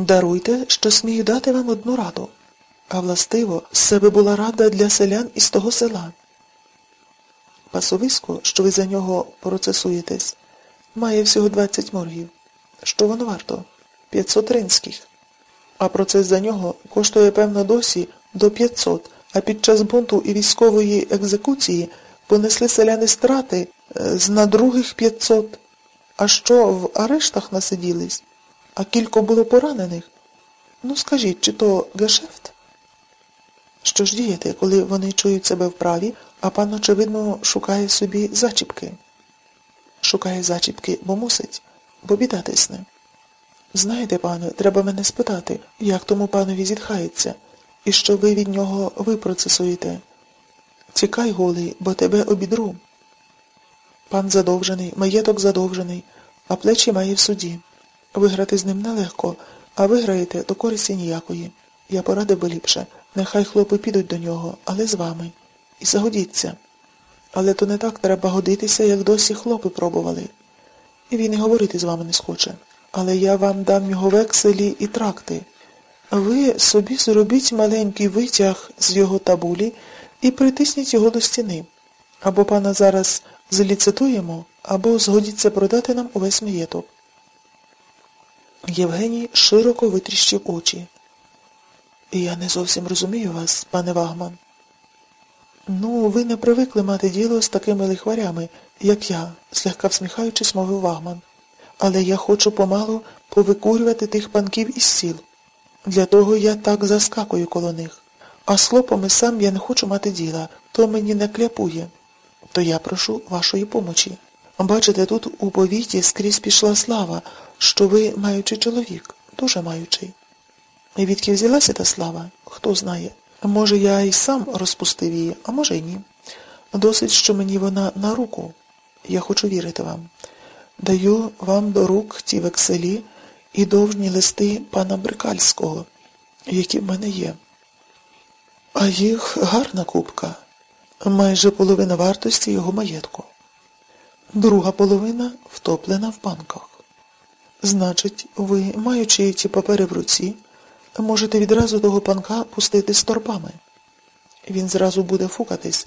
Даруйте, що смію дати вам одну раду. А властиво, з себе була рада для селян із того села. Пасовисько, що ви за нього процесуєтесь, має всього 20 моргів. Що воно варто? 500 ринських. А процес за нього коштує, певно, досі до 500, а під час бунту і військової екзекуції понесли селяни страти е, з на других 500. А що в арештах насиділись? А кілько було поранених? Ну скажіть, чи то гешефт? Що ж діяти, коли вони чують себе вправі, а пан, очевидно, шукає собі зачіпки? Шукає зачіпки, бо мусить, бо біда тисне. Знаєте, пане, треба мене спитати, як тому панові зітхається, і що ви від нього випроцесуєте. Тікай, голий, бо тебе обідру. Пан задовжений, маєток задовжений, а плечі має в суді. Виграти з ним нелегко, а виграєте, то користі ніякої. Я порадив би ліпше. Нехай хлопи підуть до нього, але з вами. І загодіться. Але то не так треба годитися, як досі хлопи пробували. І він і говорити з вами не схоче. Але я вам дам його векселі і тракти. Ви собі зробіть маленький витяг з його табулі і притисніть його до стіни. Або пана зараз зліцитуємо, або згодіться продати нам увесь маєток. Євгеній широко витріщив очі. Я не зовсім розумію вас, пане Вагман. Ну, ви не привикли мати діло з такими лихварями, як я, злегка всміхаючись, мовив Вагман. Але я хочу помалу повикурювати тих панків із сіл. Для того я так заскакую коло них. А з хлопами сам я не хочу мати діла, то мені не кляпує. То я прошу вашої помочі. Бачите, тут у повіті скрізь пішла слава, що ви маючий чоловік, дуже маючий. Відки взялася та слава, хто знає. Може, я і сам розпустив її, а може й ні. Досить, що мені вона на руку. Я хочу вірити вам. Даю вам до рук ті векселі і довжні листи пана Брикальського, які в мене є. А їх гарна купка, майже половина вартості його маєтку. Друга половина втоплена в банках. Значить, ви, маючи ті папери в руці, можете відразу того панка пустити з торбами. Він зразу буде фукатись,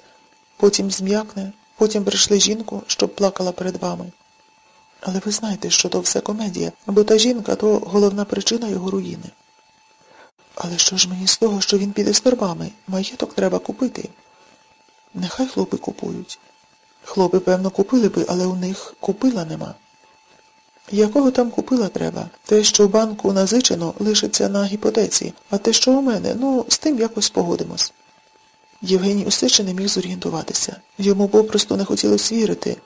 потім зм'якне, потім прийшли жінку, щоб плакала перед вами. Але ви знаєте, що то все комедія, бо та жінка то головна причина його руїни. Але що ж мені з того, що він піде з торбами? Маєток треба купити. Нехай хлопи купують. Хлопи, певно, купили би, але у них купила нема. Якого там купила треба? Те, що в банку назичено, лишиться на гіпотеці, а те, що у мене, ну, з тим якось погодимось. Євгеній усе ще не міг зорієнтуватися. Йому попросту не хотілося вірити,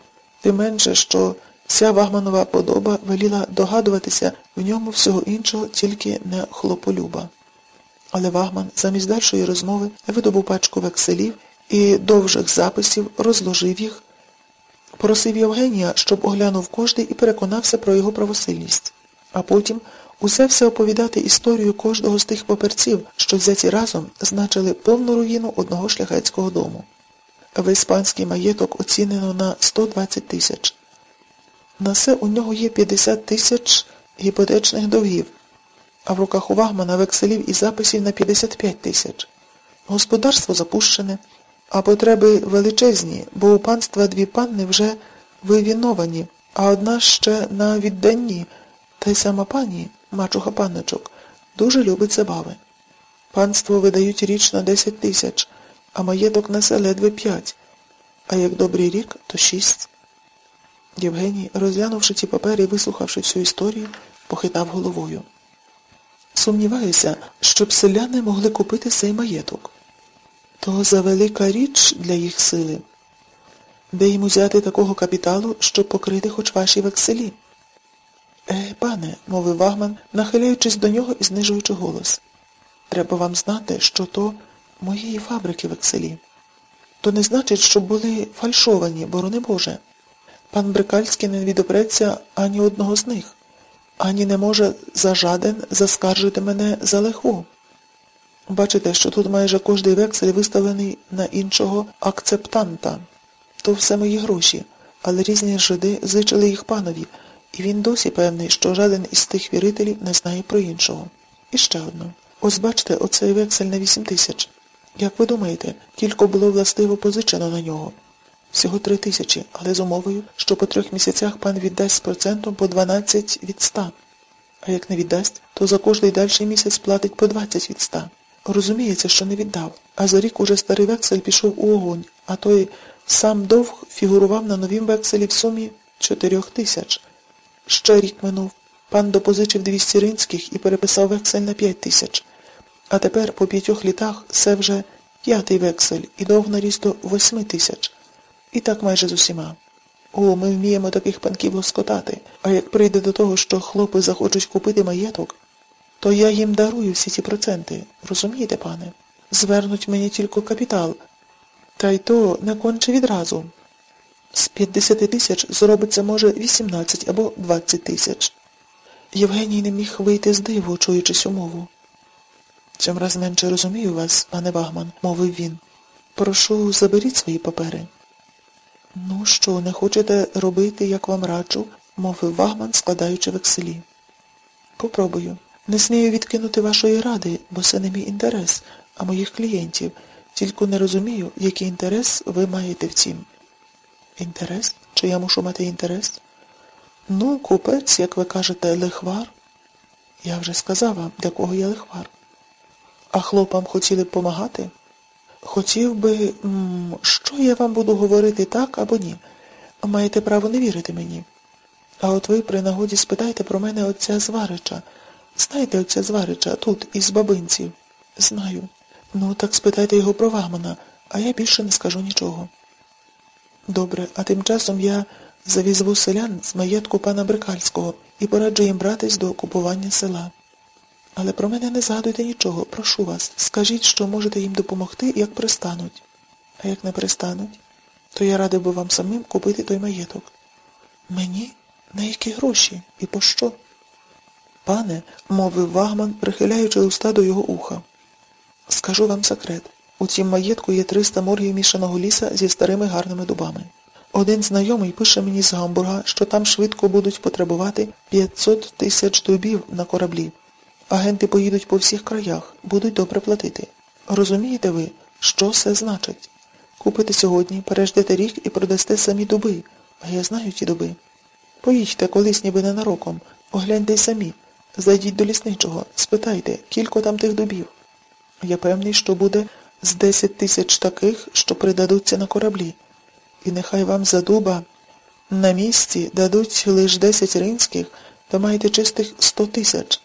тим менше, що вся Вагманова подоба веліла догадуватися в ньому всього іншого, тільки не хлополюба. Але Вагман замість дальшої розмови видобув пачку векселів і довжих записів розложив їх, просив Євгенія, щоб оглянув кожний і переконався про його правосильність, а потім узявся оповідати історію кожного з тих паперців, що взяті разом значили повну руїну одного шляхетського дому. Весь панський маєток оцінено на 120 тисяч. На все у нього є 50 тисяч гіпотечних довгів, а в руках у Вагмана векселів і записів на 55 тисяч. Господарство запущене, а потреби величезні, бо у панства дві панни вже вивіновані, а одна ще на відданні, та й сама пані, мачуха панночок, дуже любить забави. Панство видають річ на 10 тисяч, а маєток несе ледве п'ять, а як добрий рік, то шість. Євгеній, розглянувши ті папери і вислухавши всю історію, похитав головою. Сумніваюся, щоб селяни могли купити цей маєток. То за велика річ для їх сили. Де їм узяти такого капіталу, щоб покрити хоч ваші векселі? Е, пане, мовив Вагман, нахиляючись до нього і знижуючи голос. Треба вам знати, що то моєї фабрики векселі. То не значить, що були фальшовані, борони Боже. Пан Брикальський не відопреться ані одного з них, ані не може за жаден заскаржити мене за лихву. Бачите, що тут майже кожний вексель виставлений на іншого акцептанта. То все мої гроші, але різні жиди зичили їх панові, і він досі певний, що жаден із тих вірителів не знає про іншого. І ще одно. Ось бачите, оцей вексель на 8 тисяч. Як ви думаєте, кілько було властиво позичено на нього? Всього три тисячі, але з умовою, що по трьох місяцях пан віддасть з процентом по 12 від 100. А як не віддасть, то за кожний дальший місяць платить по 20 від 100. Розуміється, що не віддав. А за рік уже старий вексель пішов у огонь, а той сам довг фігурував на новім векселі в сумі 4 тисяч. Ще рік минув. Пан допозичив 200 ринських і переписав вексель на 5 тисяч. А тепер по п'ятьох літах це вже п'ятий вексель і довг наріс до 8 тисяч. І так майже з усіма. О, ми вміємо таких панків лоскотати, а як прийде до того, що хлопи захочуть купити маєток, то я їм дарую всі ті проценти. Розумієте, пане? Звернуть мені тільки капітал. Та й то не конче відразу. З 50 тисяч зробиться, може, 18 або 20 тисяч. Євгеній не міг вийти з диву, чуючись умову. Чим раз менше розумію вас, пане Вагман, мовив він. Прошу, заберіть свої папери. Ну що, не хочете робити, як вам раджу, мовив Вагман, складаючи векселі. Попробую. Не смію відкинути вашої ради, бо це не мій інтерес, а моїх клієнтів. Тільки не розумію, який інтерес ви маєте в цім. Інтерес? Чи я мушу мати інтерес? Ну, купець, як ви кажете, лихвар. Я вже сказав вам, для кого я лихвар. А хлопам хотіли б помагати? Хотів би, м що я вам буду говорити так або ні. Маєте право не вірити мені. А от ви при нагоді спитайте про мене отця Зварича. Знаєте отця Зварича тут, із бабинців? Знаю. Ну, так спитайте його про Вагмана, а я більше не скажу нічого. Добре, а тим часом я завізву селян з маєтку пана Брикальського і пораджу їм братись до окупування села. Але про мене не згадуйте нічого, прошу вас. Скажіть, що можете їм допомогти, як пристануть. А як не пристануть, то я радив би вам самим купити той маєток. Мені? На які гроші? І по що? Пане, мовив Вагман, прихиляючи уста до його уха. Скажу вам секрет. У цім маєтку є 300 моргів мішаного ліса зі старими гарними дубами. Один знайомий пише мені з Гамбурга, що там швидко будуть потребувати 500 тисяч дубів на кораблі. Агенти поїдуть по всіх краях, будуть добре платити. Розумієте ви, що це значить? Купите сьогодні, переждете рік і продасте самі дуби, а я знаю ті дуби. Поїдьте колись ніби ненароком, огляньте й самі, зайдіть до лісничого, спитайте, кілько там тих дубів. Я певний, що буде з 10 тисяч таких, що придадуться на кораблі. І нехай вам за дуба на місці дадуть лише 10 ринських, то маєте чистих 100 тисяч.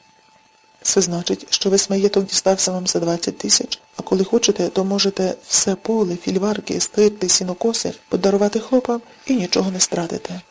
Це значить, що весь маєток дістався вам за 20 тисяч, а коли хочете, то можете все поле, фільварки, стирти, сінокоси подарувати хлопам і нічого не стратите.